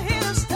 hit a star.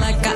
like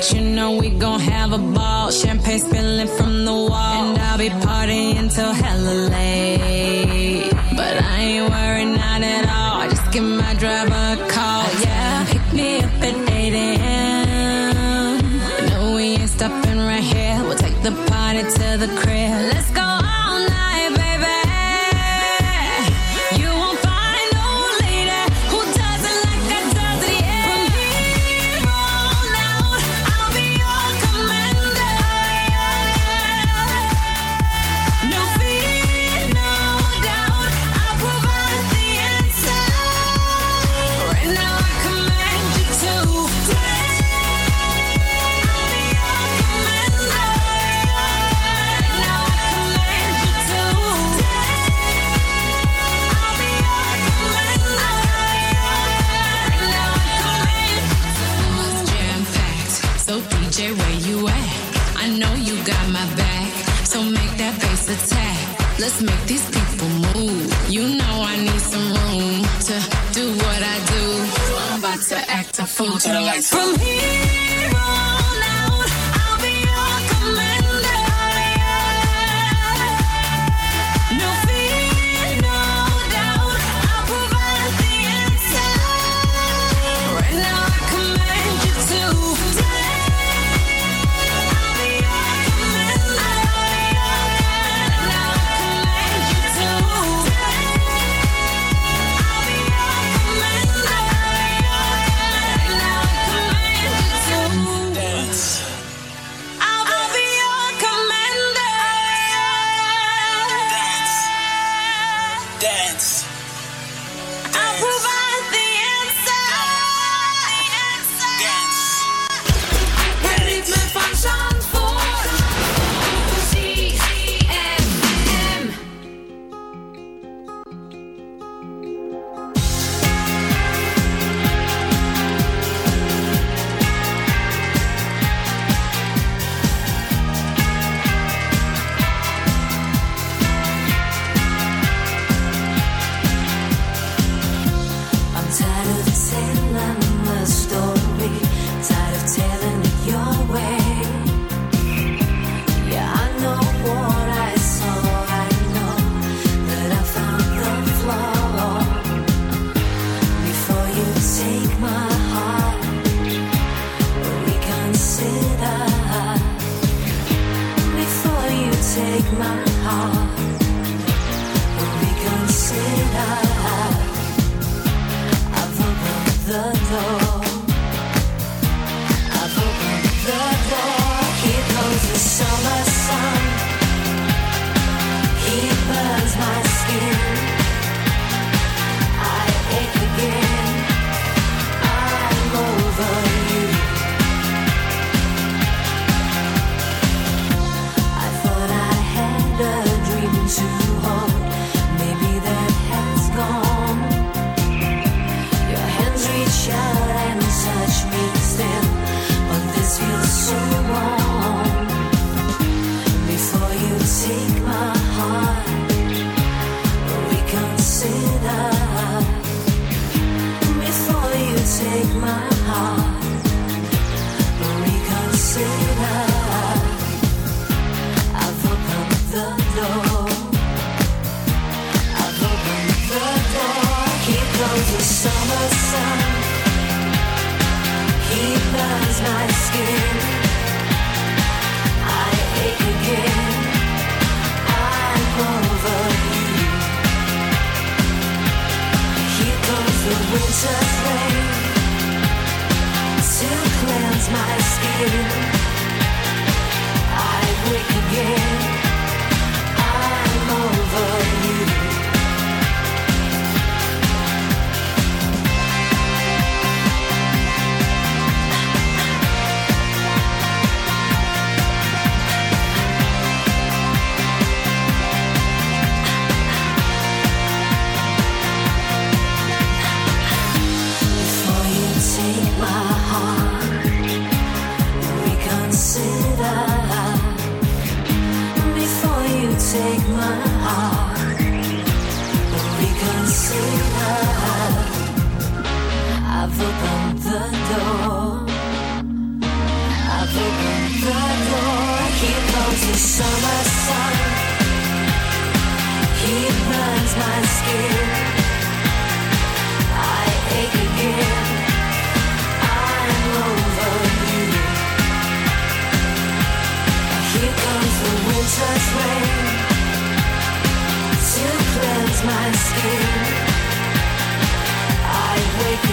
but you know we gon'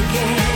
함께.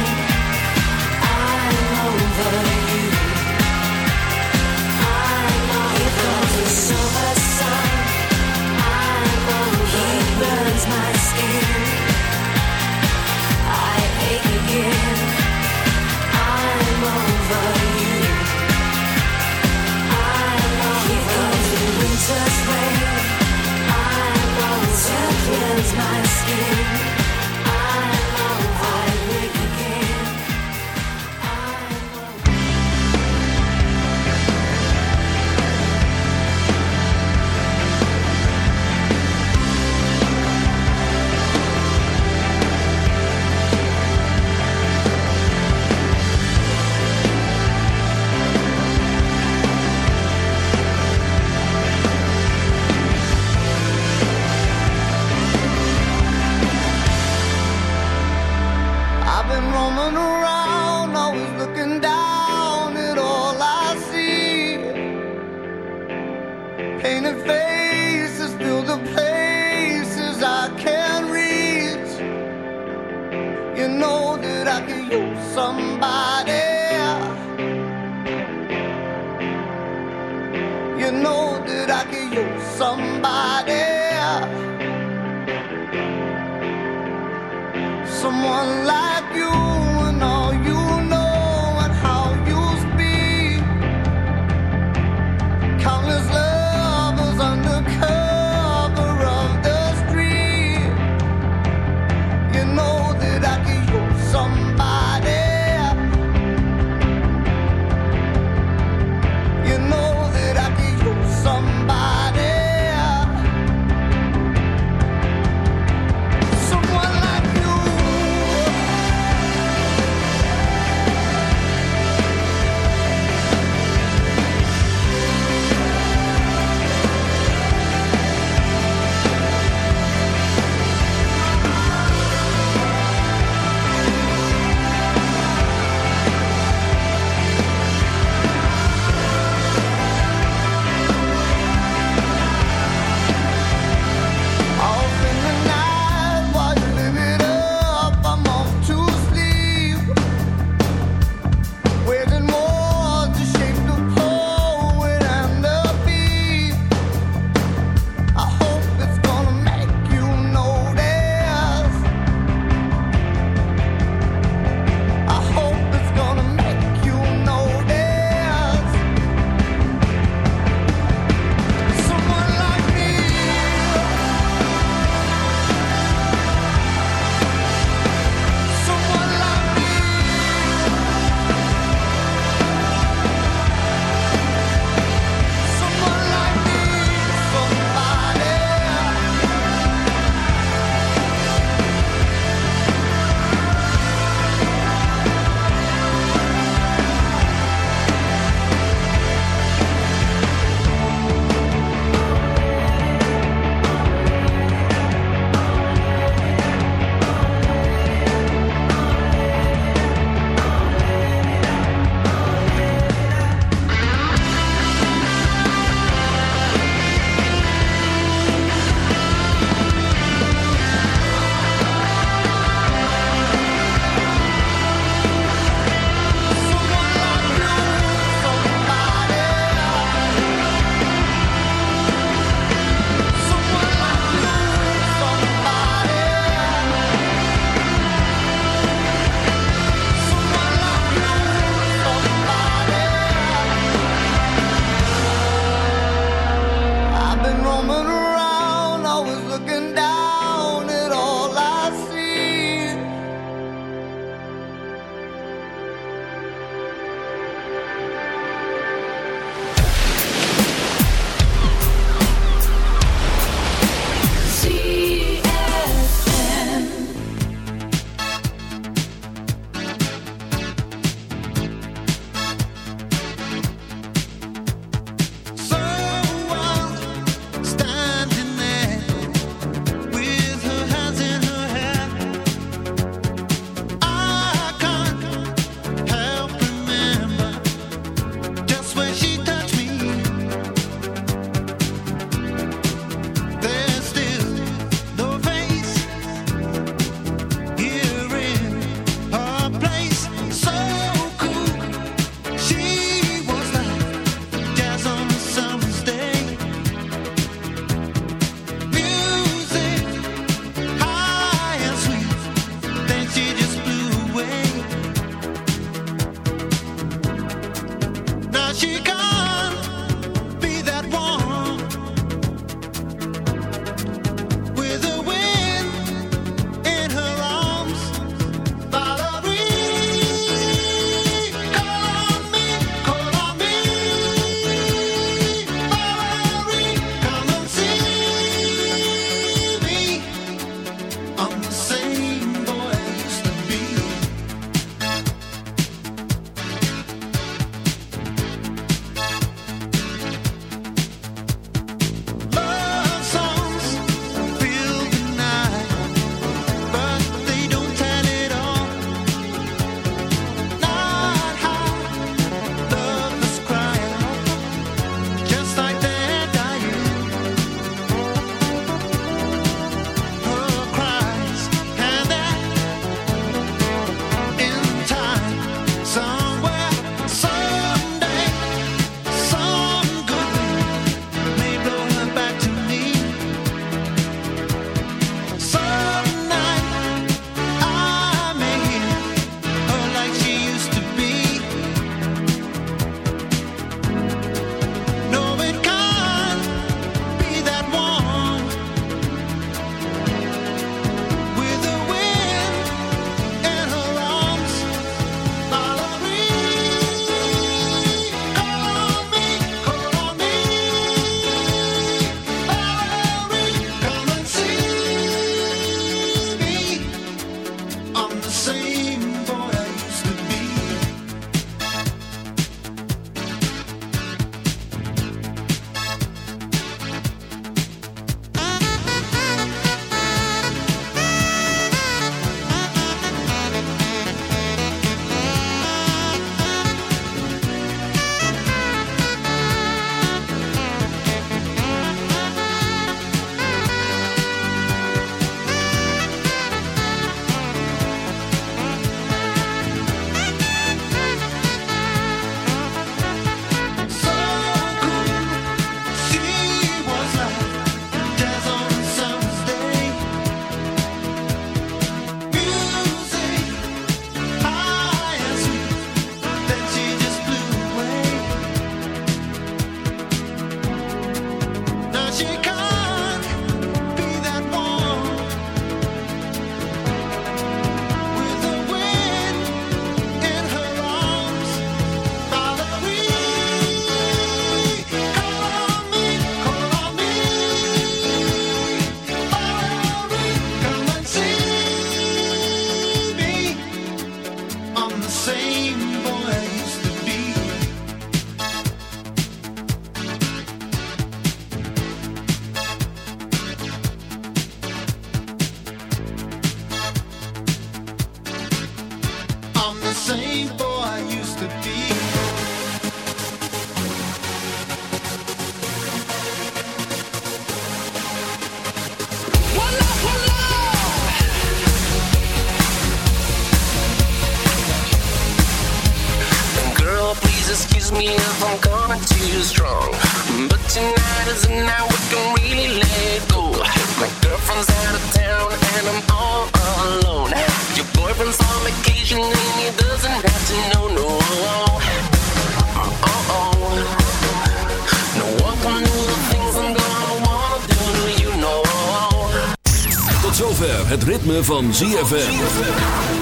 Zover het ritme van ZFM.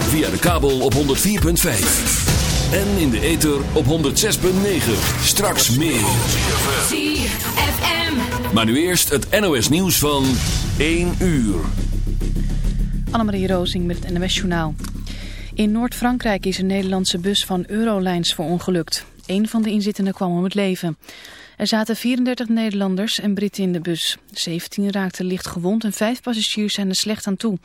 Via de kabel op 104.5. En in de ether op 106.9. Straks meer. ZFM. Maar nu eerst het NOS nieuws van 1 uur. Annemarie Rozing met het NMS Journaal. In Noord-Frankrijk is een Nederlandse bus van Eurolines verongelukt. Een van de inzittenden kwam om het leven. Er zaten 34 Nederlanders en Britten in de bus. 17 raakten licht gewond en 5 passagiers zijn er slecht aan toe.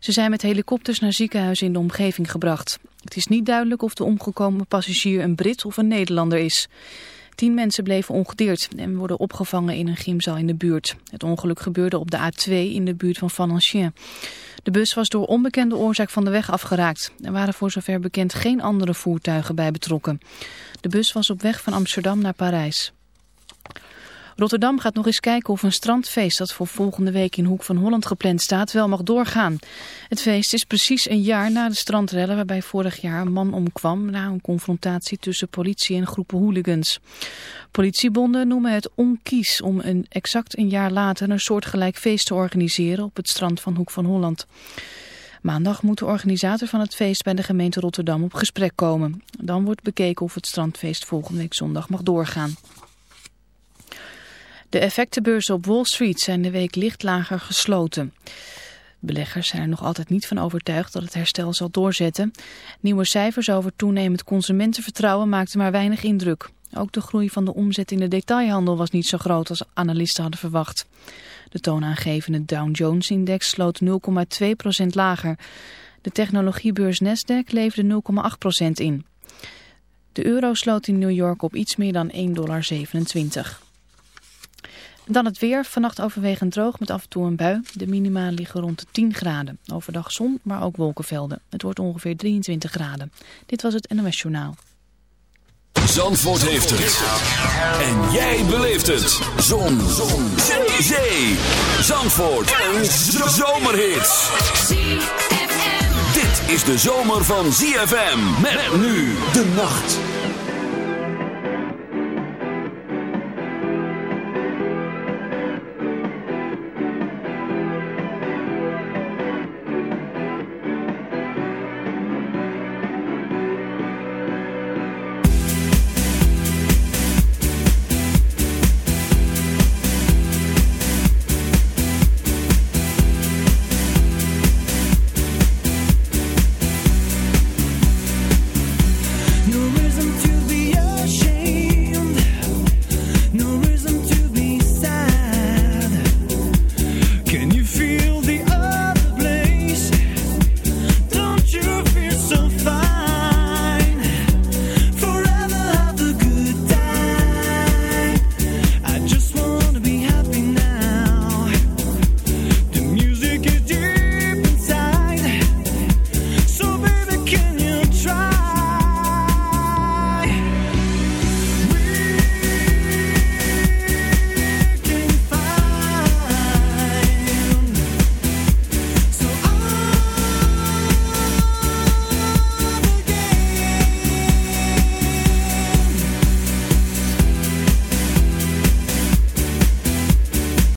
Ze zijn met helikopters naar ziekenhuizen in de omgeving gebracht. Het is niet duidelijk of de omgekomen passagier een Brit of een Nederlander is. Tien mensen bleven ongedeerd en worden opgevangen in een gymzaal in de buurt. Het ongeluk gebeurde op de A2 in de buurt van Valenciennes. De bus was door onbekende oorzaak van de weg afgeraakt. Er waren voor zover bekend geen andere voertuigen bij betrokken. De bus was op weg van Amsterdam naar Parijs. Rotterdam gaat nog eens kijken of een strandfeest dat voor volgende week in Hoek van Holland gepland staat wel mag doorgaan. Het feest is precies een jaar na de strandrellen waarbij vorig jaar een man omkwam na een confrontatie tussen politie en groepen hooligans. Politiebonden noemen het onkies om een exact een jaar later een soortgelijk feest te organiseren op het strand van Hoek van Holland. Maandag moet de organisator van het feest bij de gemeente Rotterdam op gesprek komen. Dan wordt bekeken of het strandfeest volgende week zondag mag doorgaan. De effectenbeurzen op Wall Street zijn de week licht lager gesloten. Beleggers zijn er nog altijd niet van overtuigd dat het herstel zal doorzetten. Nieuwe cijfers over toenemend consumentenvertrouwen maakten maar weinig indruk. Ook de groei van de omzet in de detailhandel was niet zo groot als analisten hadden verwacht. De toonaangevende Dow Jones-index sloot 0,2% lager. De technologiebeurs Nasdaq leverde 0,8% in. De euro sloot in New York op iets meer dan 1,27 dollar. Dan het weer. Vannacht overwegend droog met af en toe een bui. De minima liggen rond de 10 graden. Overdag zon, maar ook wolkenvelden. Het wordt ongeveer 23 graden. Dit was het NOS Journaal. Zandvoort heeft het. En jij beleeft het. Zon. Zon. Zee. Zandvoort. Een zomerhit. Dit is de zomer van ZFM. Met nu de nacht.